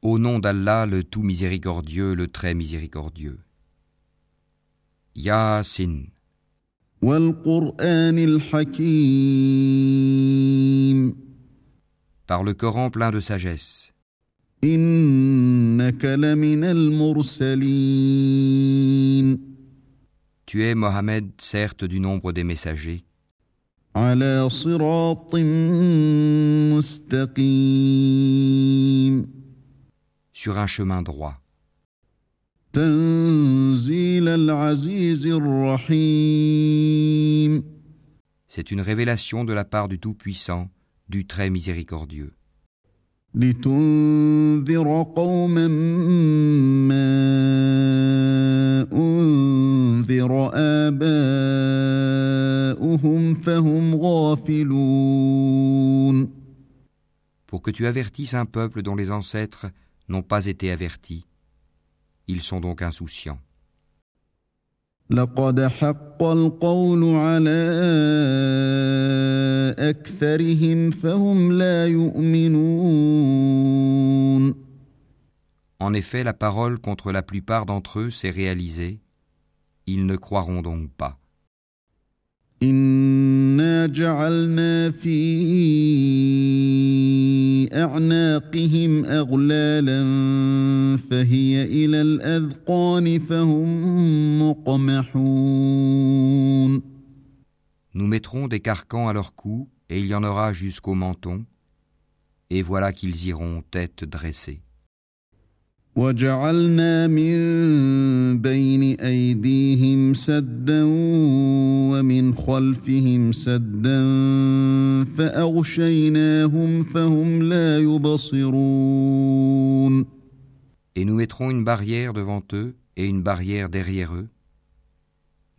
Au nom d'Allah, le tout miséricordieux, le très miséricordieux. Yasin. Par le Coran plein de sagesse. Tu es Mohammed, certes du nombre des messagers, sur un chemin droit. C'est une révélation de la part du Tout-Puissant, du Très Miséricordieux. لتنذر قوما ما أنذر آباؤهم فهم غافلون pour que tu avertisses un peuple dont les ancêtres n'ont pas été avertis. Ils sont donc insouciants. لقد حق القول على أكثرهم فهم لا يؤمنون En effet, la parole contre la plupart d'entre eux s'est réalisée. Ils ne croiront donc pas. إنا جعلنا في أعناقهم أغلالا فهي إلى الأذقان فهم مقمحون Nous mettrons des carcans à leur cou, et il y en aura jusqu'au menton, et voilà qu'ils iront tête dressée. وجعلنا من بين أيديهم سدا ومن خلفهم سدا فأغشيناهم فهم لا يبصرون Et nous mettrons une barrière devant eux et une barrière derrière eux.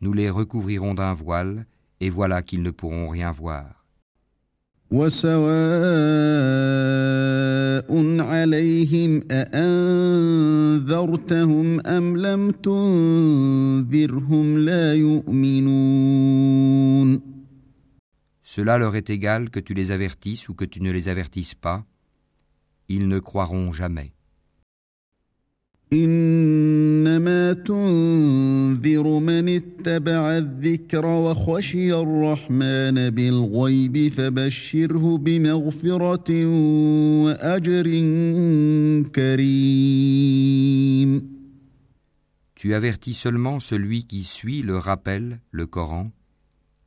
Nous les recouvrirons d'un voile, et voilà qu'ils ne pourront rien voir. وسواء عليهم أأنذرتهم أم لم تنذرهم لا يؤمنون Cela leur est égal que tu les avertisses ou que tu ne les avertisses pas. Ils ne croiront jamais. إنما تنذر من اتبع الذكر وخشي الرحمن بالغيب فبشره بمغفرة وأجر كريم Tu avertis seulement celui qui suit le rappel, le Coran,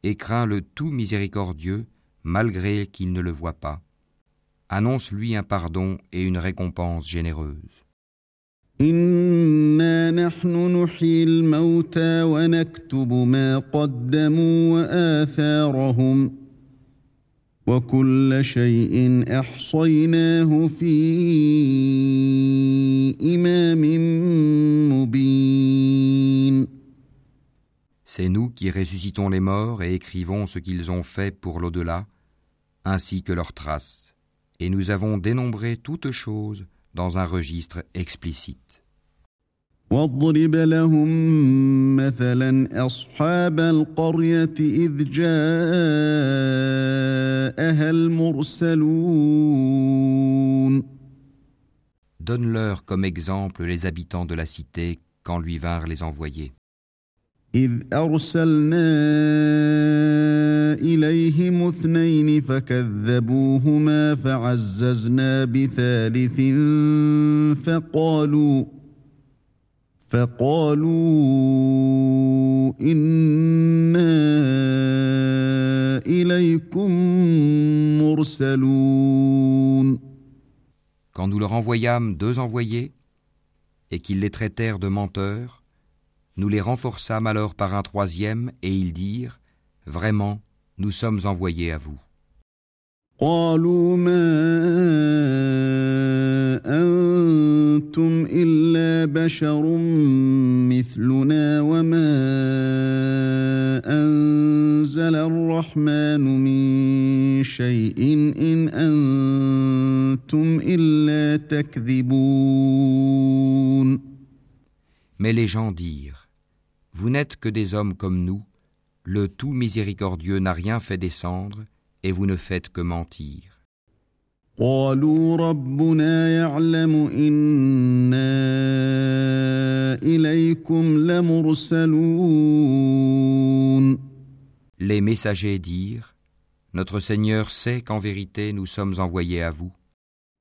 et craint le tout miséricordieux, malgré qu'il ne le voit pas. Annonce-lui un pardon et une récompense généreuse. إنا نحن نحيي الموتى ونكتب ما قدموا وآثارهم وكل شيء أحصيناه في إمام مبين C'est nous qui ressuscitons les morts et écrivons ce qu'ils ont fait pour l'au-delà, ainsi que leurs traces. Et nous avons dénombré toutes choses dans un registre explicite. Donne-leur comme exemple les habitants de la cité quand lui vinrent les envoyés. إذ أرسلنا إليهم اثنين فكذبوهما فعززنا بثالث فقالوا فقالوا إنا إليكم مرسلون Quand nous leur envoyâmes deux envoyés, et qu'ils les traitèrent de menteurs, nous les renforçâmes alors par un troisième, et ils dirent, Vraiment, nous sommes envoyés à vous. قالوا ما أنتم إلا بشر مثلنا وما أنزل الرحمن من شيء إن أنتم إلا تكذبون Mais les gens dirent Vous n'êtes que des hommes comme nous, le tout miséricordieux n'a rien fait descendre, et vous ne faites que mentir. قالوا ربنا يعلم إنا إليكم لمرسلون Les messagers dirent Notre Seigneur sait qu'en vérité nous sommes envoyés à vous.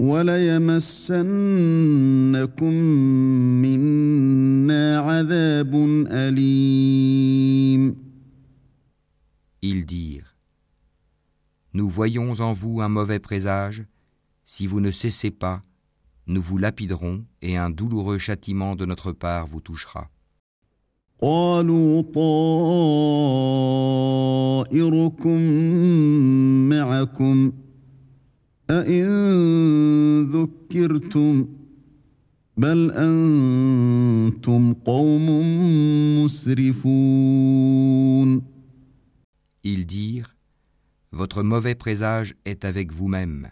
وليمسنكم منا عذاب أليم Ils dirent Nous voyons en vous un mauvais présage. Si vous ne cessez pas, nous vous lapiderons et un douloureux châtiment de notre part vous touchera. قالوا طائركم معكم أئن ذكرتم بل أنتم قوم مسرفون Ils dirent Votre mauvais présage est avec vous-même.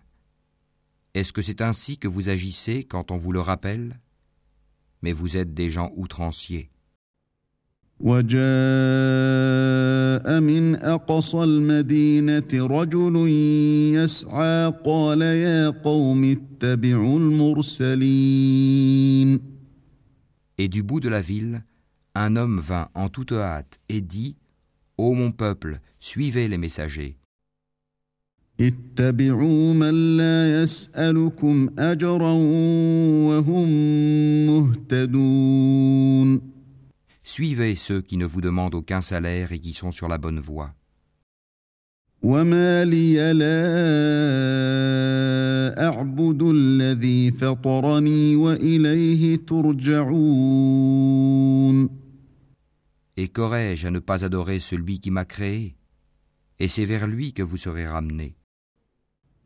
Est-ce que c'est ainsi que vous agissez quand on vous le rappelle Mais vous êtes des gens outranciers. وجاء من أقصى المدينة رجل يسعى قال يا قوم اتبعوا المرسلين Et du bout de la ville, un homme vint en toute hâte et dit Ô mon peuple, suivez les messagers. اتبعوا من لا يسألكم أجرا وهم مهتدون Suivez ceux qui ne vous demandent aucun salaire et qui sont sur la bonne voie. وما لي لا أعبد الذي فطرني وإليه ترجعون Et qu'aurais-je à ne pas adorer celui qui m'a créé Et c'est vers lui que vous serez ramenés.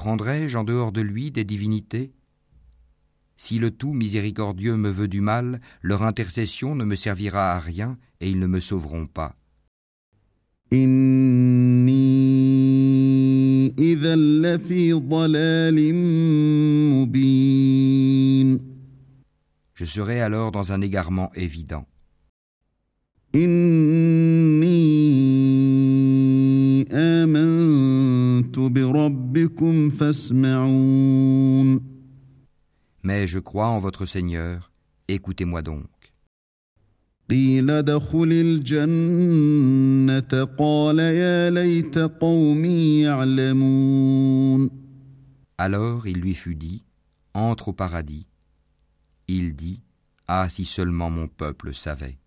Prendrai-je en dehors de lui des divinités? Si le tout miséricordieux me veut du mal, leur intercession ne me servira à rien et ils ne me sauveront pas. Je serai alors dans un égarement évident. Mais je crois en votre Seigneur, écoutez-moi donc. Alors il lui fut dit, entre au paradis. Il dit, Ah si seulement mon peuple savait.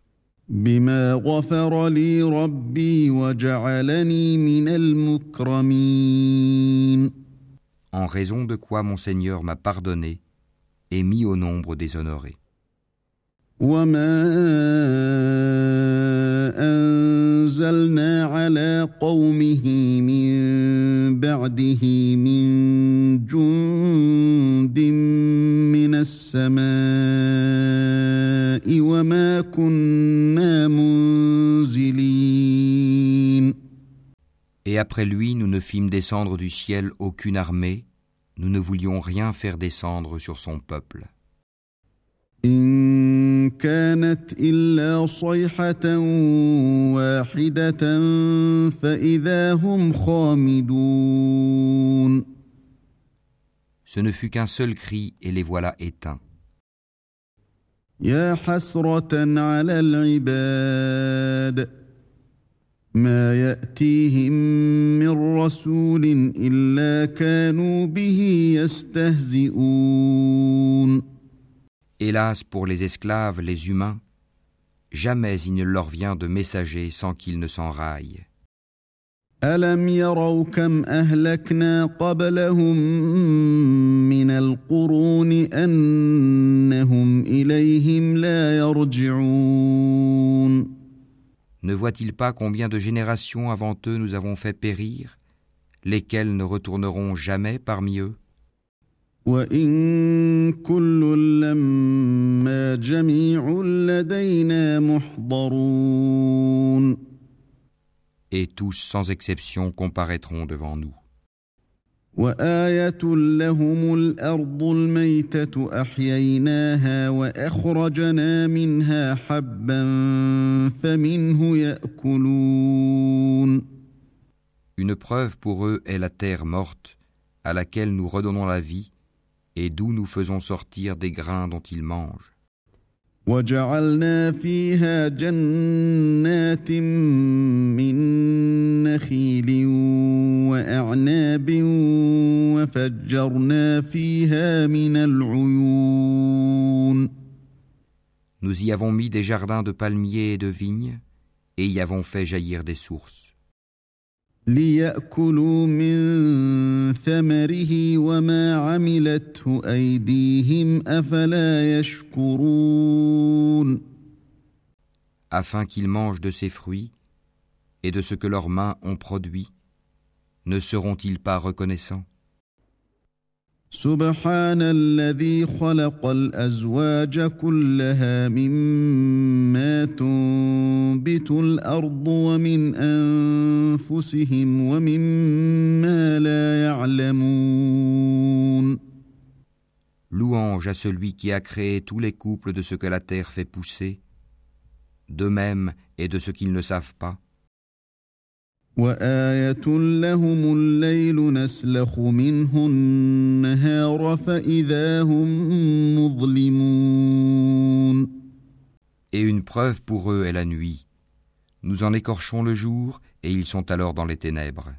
بما غفر لي ربي وجعلني من المكرمين En raison de quoi mon Seigneur m'a pardonné et mis au nombre des honorés. وما أنزلنا على قومه من بعده من جند من السماء وما كنا منزلين Et après lui, nous ne fîmes descendre du ciel aucune armée, nous ne voulions rien faire descendre sur son peuple. إن كانت إلا صيحة واحدة فإذا هم خامدون Ce ne fut qu'un seul cri et les voilà éteints. يا حسرة على العباد ما يأتيهم من رسول إلا كانوا به يستهزئون Hélas pour les esclaves, les humains, jamais il ne leur vient de messager sans qu'ils ne s'enraillent. ألم يروا كم أهلكنا قبلهم من القرون أنهم إليهم لا يرجعون Ne voit-il pas combien de générations avant eux nous avons fait périr, lesquelles ne retourneront jamais parmi eux وإن كل لما جميع لدينا محضرون Et tous sans exception comparaîtront devant nous. وآية لهم الأرض الميتة أحييناها وأخرجنا منها حبا فمنه يأكلون Une preuve pour eux est la terre morte, à laquelle nous redonnons la vie, et d'où nous faisons sortir des grains dont ils mangent. وجعلنا فيها جنات من نخيل وأعناب وفجرنا فيها من العيون Nous y avons mis des jardins de palmiers et de vignes, et y avons fait jaillir des sources. ليأكلوا من ثمره وما عملته أيديهم أفلا يشكرون afin qu'ils mangent de ses fruits et de ce que leurs mains ont produit, ne seront-ils pas reconnaissants سبحان الذي خلق الأزواج كلها مما تنبت الأرض ومن أنفسهم ومما لا يعلمون Louange à celui qui a créé tous les couples de ce que la terre fait pousser, de même et de ce qu'ils ne savent pas. وآية لهم الليل نسلخ منه النهار فإذا هم مظلمون Et une preuve pour eux est la nuit. Nous en écorchons le jour, et ils sont alors dans les ténèbres.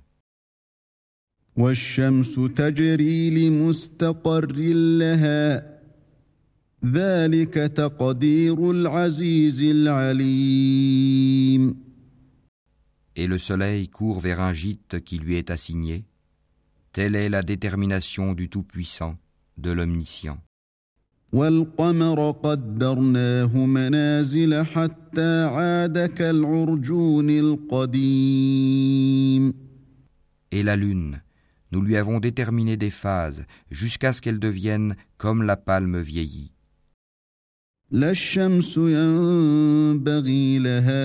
والشمس تجري لمستقر لها ذلك تقدير العزيز العليم Et le soleil court vers un gîte qui lui est assigné. Telle est la détermination du Tout-Puissant, de l'Omniscient. والقمر قدرناه منازل حتى عاد كالعرجون القديم Et la lune, nous lui avons déterminé des phases jusqu'à ce qu'elle devienne comme la palme vieillie. لا الشمس ينبغي لها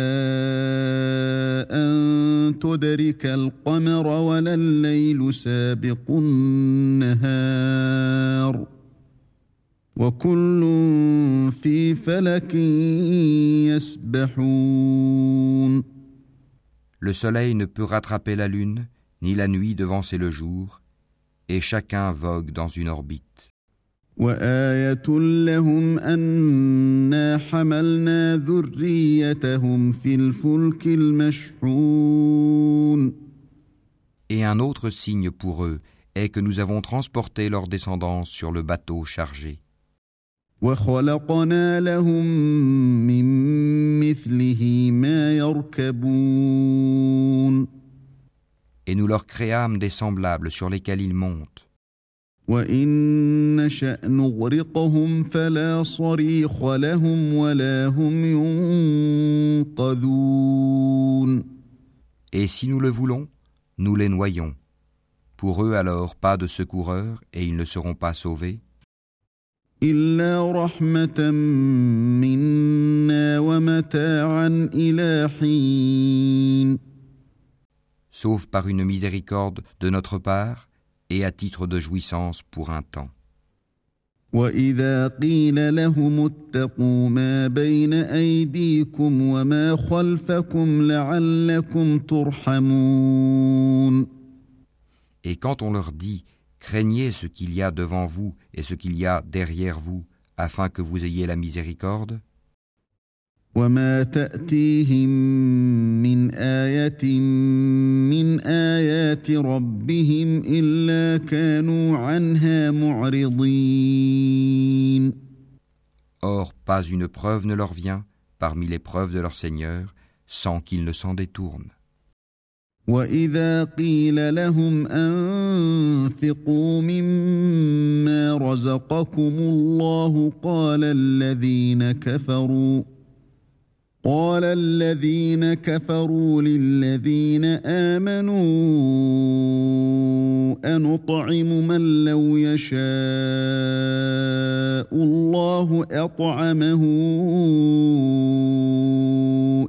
أن تدرك القمر ولا الليل سابق النهار وكل في فلك يسبحون Le soleil ne peut rattraper la lune, ni la nuit devancer le jour, et chacun vogue dans une orbite. وآية لهم أنا حملنا ذريتهم في الفلك المشحون Et un autre signe pour eux est que nous avons transporté leur descendance sur le bateau chargé. وخلقنا لهم من مثله ما يركبون Et nous leur créâmes des semblables sur lesquels ils montent. وإن نشأ نغرقهم فلا صريخ لهم ولا هم ينقذون Et si nous le voulons, nous les noyons. Pour eux alors pas de secoureurs et ils ne seront pas sauvés, إلا رحمة منا ومتاعا إلى حين sauf par une miséricorde de notre part et à titre de jouissance pour un temps. وإذا قيل لهم اتقوا ما بين أيديكم وما خلفكم لعلكم ترحمون Et quand on leur dit Craignez ce qu'il y a devant vous et ce qu'il y a derrière vous, afin que vous ayez la miséricorde وما تأتيهم من آية من آيات ربهم إلا كانوا عنها معرضين Or, pas une preuve ne leur vient parmi les preuves de leur Seigneur sans qu'ils ne s'en détournent. وإذا قيل لهم أنفقوا مما رزقكم الله قال الذين كفروا قال الذين كفروا للذين آمنوا أنطعم من لو يشاء الله أطعمه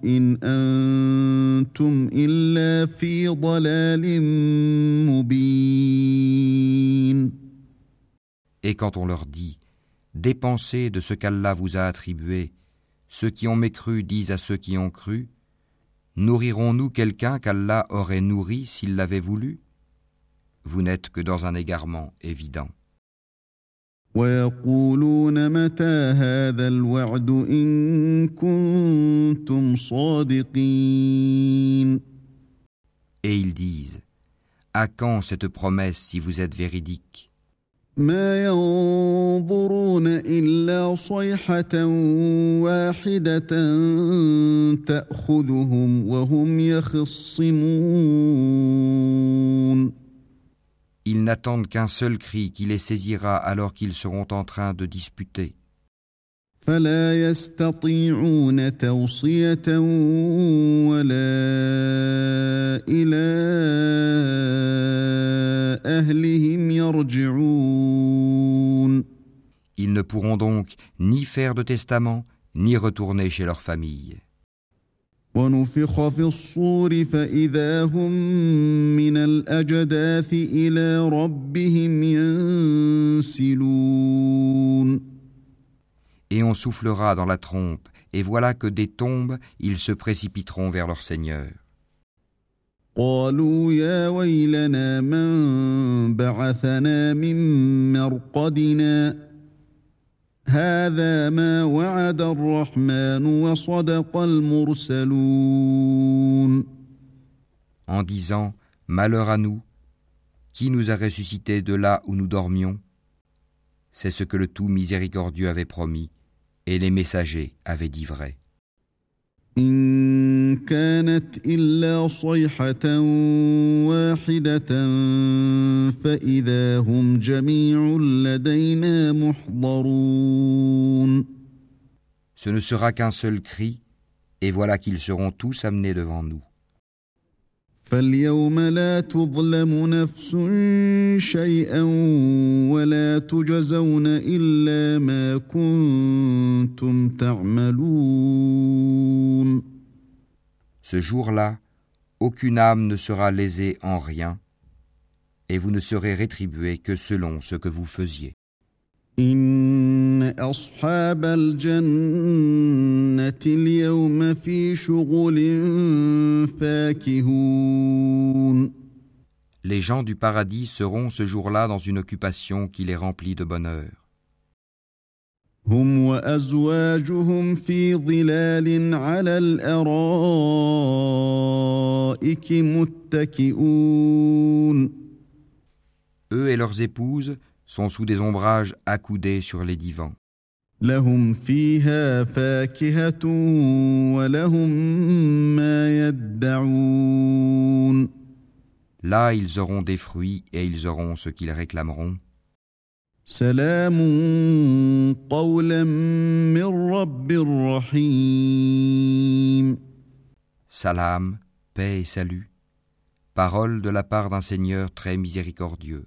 إن أنتم إلا في ضلال مبين. Et quand on leur dit Dépensez de ce qu'Allah vous a attribué, Ceux qui ont mécru disent à ceux qui ont cru, Nourrirons-nous quelqu'un qu'Allah aurait nourri s'il l'avait voulu? Vous n'êtes que dans un égarement évident. Et ils disent, à quand cette promesse si vous êtes véridique? إلا صيحة واحدة تأخذهم وهم يخصمون Ils n'attendent qu'un seul cri qui les saisira alors qu'ils seront en train de disputer. فلا يستطيعون توصية ولا إلى Ils ne pourront donc ni faire de testament, ni retourner chez leur famille. Et on soufflera dans la trompe, et voilà que des tombes, ils se précipiteront vers leur Seigneur. قالوا يا ويلنا من بعثنا من مرقدنا هذا ما وعد الرحمن وصدق المرسلون En disant Malheur à nous, qui nous a ressuscités de là où nous dormions C'est ce que le tout miséricordieux avait promis, et les messagers avaient dit vrai. إن كانت إلا صيحة واحدة فإذا هم جميع لدينا محضرون Ce ne sera qu'un seul cri, et voilà qu'ils seront tous amenés devant nous. فاليوم لا تظلم نفس شيئا ولا تجزون إلا ما كنتم تعملون Ce jour-là, aucune âme ne sera lésée en rien, et vous ne serez rétribué que selon ce que vous faisiez. إن أصحاب الجنة اليوم في شغل فاكهون Les gens du paradis seront ce jour-là dans une occupation qui les remplit de bonheur. هم وأزواجهم في ظلال على الأرائك متكئون Eux et leurs épouses sont sous des ombrages accoudés sur les divans. Là, ils auront des fruits et ils auront ce qu'ils réclameront. Salam, paix et salut, parole de la part d'un Seigneur très miséricordieux.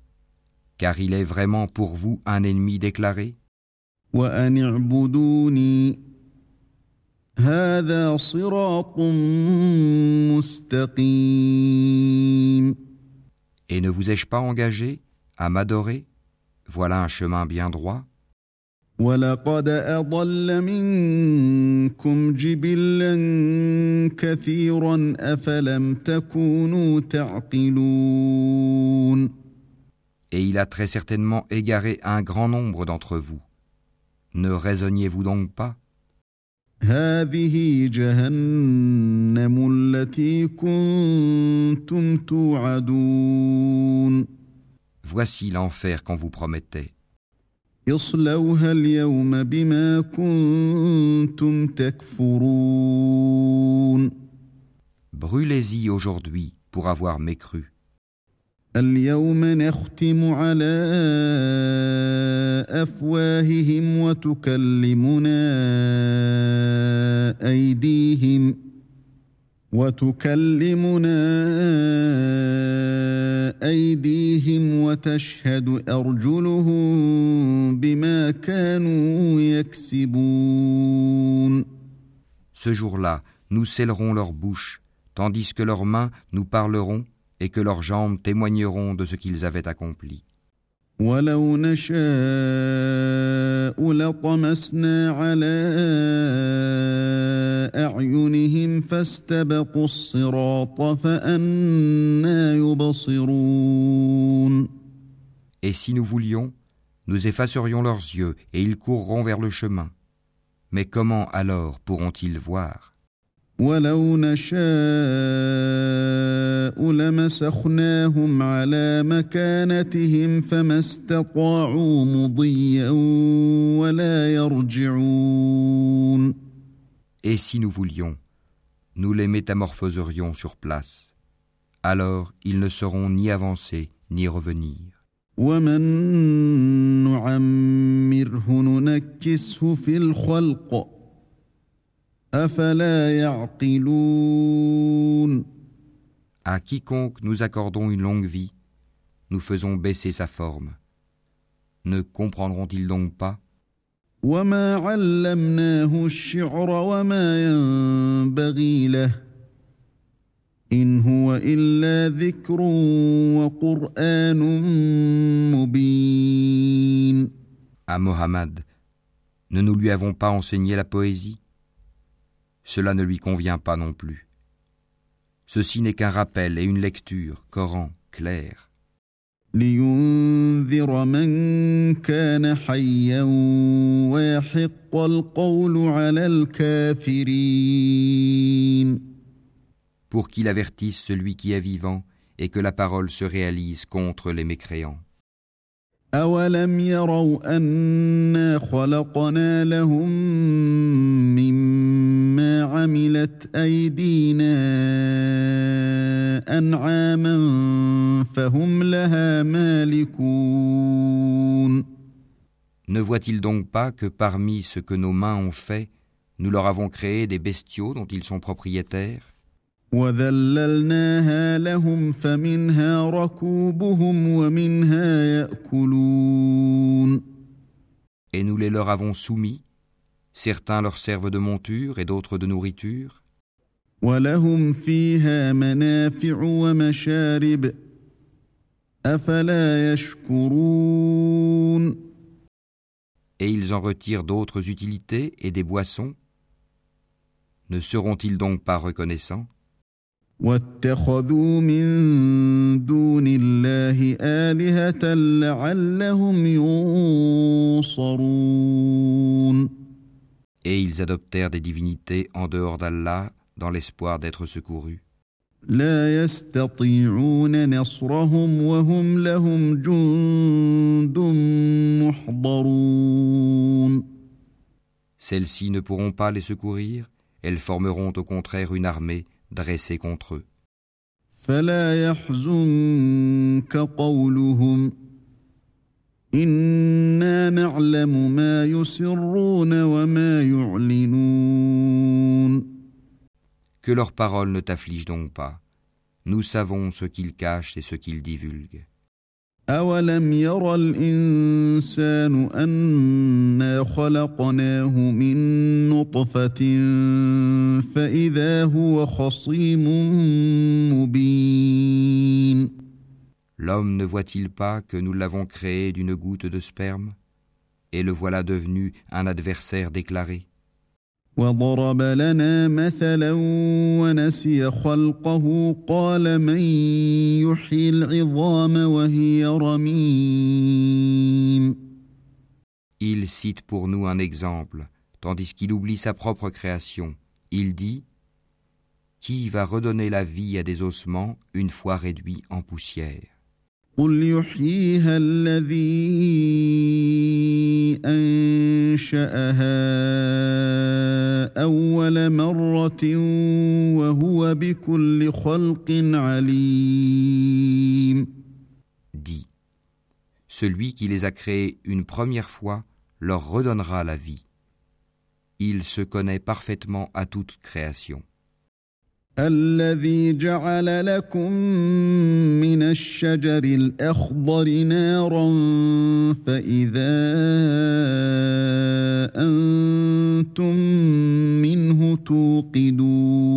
Car il est vraiment pour vous un ennemi déclaré وأن اعبدوني هذا صراط مستقيم Et ne vous ai-je pas engagé à m'adorer Voilà un chemin bien droit. ولقد أضل منكم جبلا كثيرا أفلم تكونوا تعقلون et il a très certainement égaré un grand nombre d'entre vous. Ne raisonniez-vous donc pas? Voici l'enfer qu'on vous promettait. Brûlez-y aujourd'hui pour avoir mécru. اليوم نختم على أفواههم وتكلمنا أيديهم وتكلمنا أيديهم وتشهد أرجلهم بما كانوا يكسبون. Ce jour-là, nous scellerons leurs bouches, tandis que leurs mains nous parleront et que leurs jambes témoigneront de ce qu'ils avaient accompli. ولو نشاء لطمسنا على اعينهم فاستبقوا الصراط فانى يبصرون Et si nous voulions, nous effacerions leurs yeux et ils courront vers le chemin. Mais comment alors pourront-ils voir ولو نشاء لمسخناهم على مكانتهم فما استطاعوا مضيا ولا يرجعون Et si nous voulions, nous les métamorphoserions sur place. Alors ils ne sauront ni avancer ni revenir. ومن نعمره ننكسه في الخلق À quiconque nous accordons une longue vie, nous faisons baisser sa forme. Ne comprendront-ils donc pas? À Mohammed, ne nous lui avons pas enseigné la poésie? Cela ne lui convient pas non plus. Ceci n'est qu'un rappel et une lecture, Coran, clair. لينذر من كان حيا ويحق القول على الكافرين pour qu'il avertisse celui qui est vivant et que la parole se réalise contre les mécréants. أولم يروا أنا خلقنا لهم مما عملت أيدينا أنعاما فهم لها مالكون Ne voit-il donc pas que parmi ce que nos mains ont fait, nous leur avons créé des bestiaux dont ils sont propriétaires وذللناها لهم فمنها ركوبهم ومنها يأكلون Et nous les leur avons soumis, Certains leur servent de monture et d'autres de nourriture. Et ils en retirent d'autres utilités et des boissons. Ne seront-ils donc pas reconnaissants? et ils adoptèrent des divinités en dehors d'Allah dans l'espoir d'être secourus. Celles-ci ne pourront pas les secourir, elles formeront au contraire une armée dressée contre eux. إنا نعلم ما يسرون وما يعلنون Que leurs paroles ne t'affligent donc pas. Nous savons ce qu'ils cachent et ce qu'ils divulguent. أولم ير الإنسان أنا خلقناه من نطفة فإذا هو خصيم مبين L'homme ne voit-il pas que nous l'avons créé d'une goutte de sperme et le voilà devenu un adversaire déclaré وضرب لنا مثلا ونسي خلقه قال من يحيي العظام وهي رميم Il cite pour nous un exemple, tandis qu'il oublie sa propre création. Il dit Qui va redonner la vie à des ossements une fois réduits en poussière قل يحييها الذي أنشأها أول مرة وهو بكل خلق عليم Dit Celui qui les a créés une première fois leur redonnera la vie. Il se connaît parfaitement à toute création. الذي جعل لكم من الشجر الأخضر نارا فإذا أنتم منه توقدون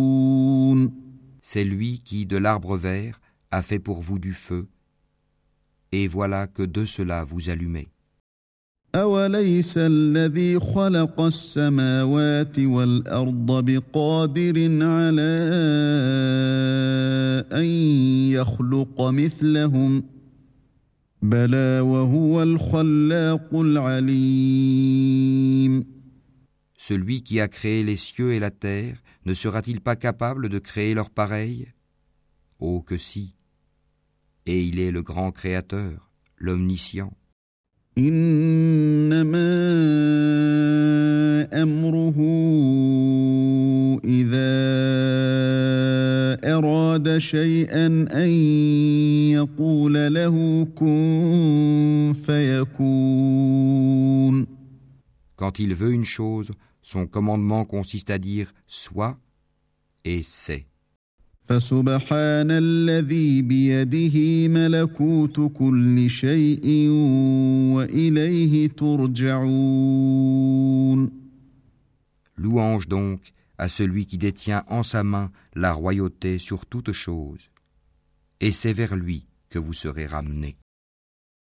C'est lui qui, de l'arbre vert, a fait pour vous du feu, et voilà que de cela vous allumez. أوليس الذي خلق السماوات والأرض بقادر على أن يخلق مثلهم بلى وهو الخلاق العليم Celui qui a créé les cieux et la terre ne sera-t-il pas capable de créer leur pareil Oh que si Et il est le grand créateur, l'omniscient. إنما أمره إذا أراد شيئا أن يقول له كن فيكون Quand il veut une chose, son commandement consiste à dire soit et c'est. فسبحان الذي بيده ملكوت كل شيء وإليه ترجعون Louange donc à celui qui détient en sa main la royauté sur toute chose. Et c'est vers lui que vous serez ramenés.